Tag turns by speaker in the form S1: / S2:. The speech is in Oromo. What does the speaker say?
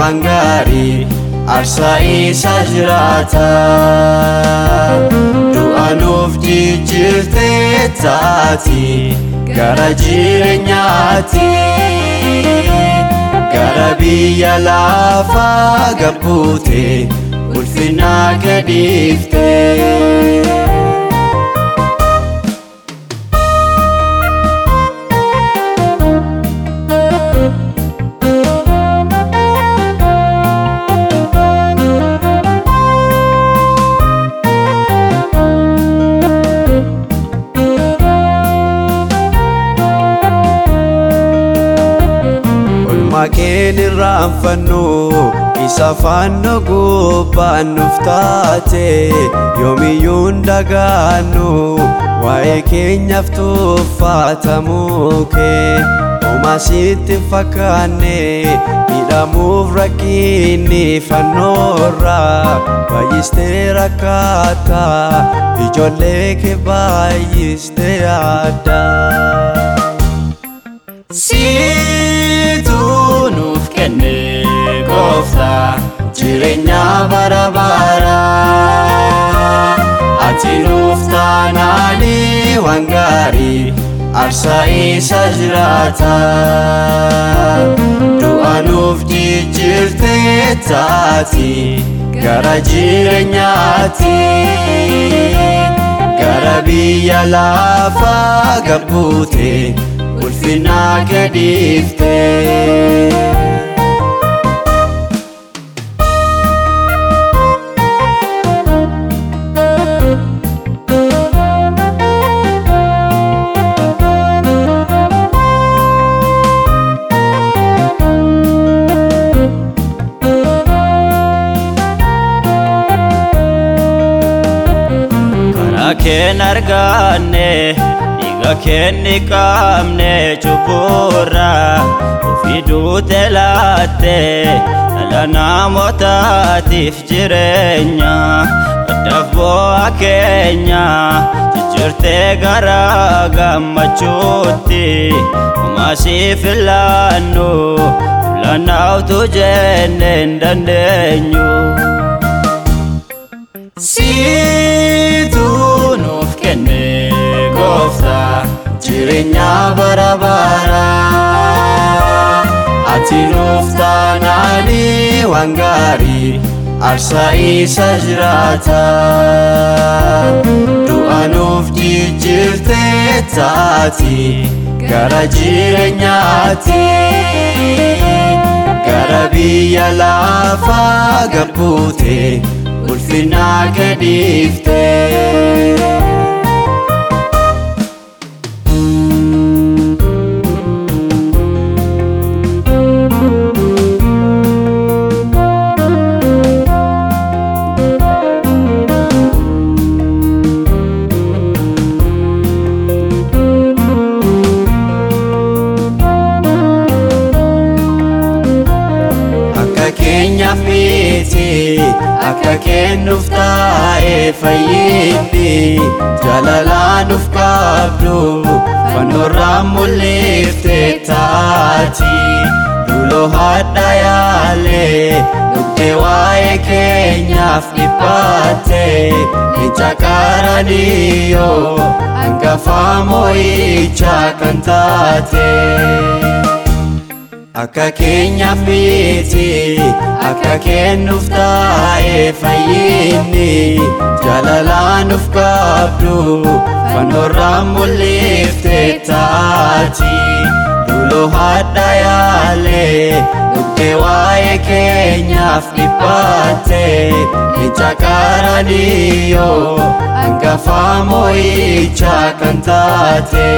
S1: waan gaarii aarsaa isa jiraata du'anuuf jijjiirtee taati gara jireenyaati gara biyya lafaa gabbuute ulfinaa gadiifte. Maqeen irraanfannu isa fannoo gubbaan nuuf taate yoomiyyuu hin dagaannu waa'ee keenyaaf tuffatamuu kee homaa sitti hin fakkaanne hidhamuuf rakkinni fannoorraa baay'istee rakkaata ijoollee kee baay'istee yaadda. Gooftaa jireenya bara baraa ati nuuf taanaani waan gaarii aarsaa isa jiraata du'a nuuf jijjiirtee taati gara jireenyaati gara biyya lafaa gabbuute. ulfinaa gadiifte.
S2: Dhiiga kenni qaamne cubburra ofii duute laatte dhala namootaatiif jireenya addaaf bu'aa keenya jijjiirtee gara gammachuutti homaasiif ilaannu filannaa jenne hin dandeenyu.
S1: Gooftaa jireenya bara baraa ati nuuf taanaani waan gaarii aarsaa isa jiraata du'a nuuf jijjiirtee taati gara jireenyaati gara biyya lafaa gabbuute. ulfinaa gadiifte. Miti akka kennuuf taa'ee fayyinni jaalalaa nuuf qabdu fannoorraa mul'iftee taati. Duloo hadha yaalee dhugdee waa'ee keenyaaf dhiphatte. Leenca qaraniyyoo hangafa moo'ichaa kan taate. Akka keenyaaf miti akka kennuuf taa'ee fayyinni jaalalaa nuuf qabdu fannoorraa mul'iftee taati duloo hadha yaalee dhugdee waa'ee keenyaaf dhiphatte leenca qaraniyyoo hangafa moo'ichaa kan taate.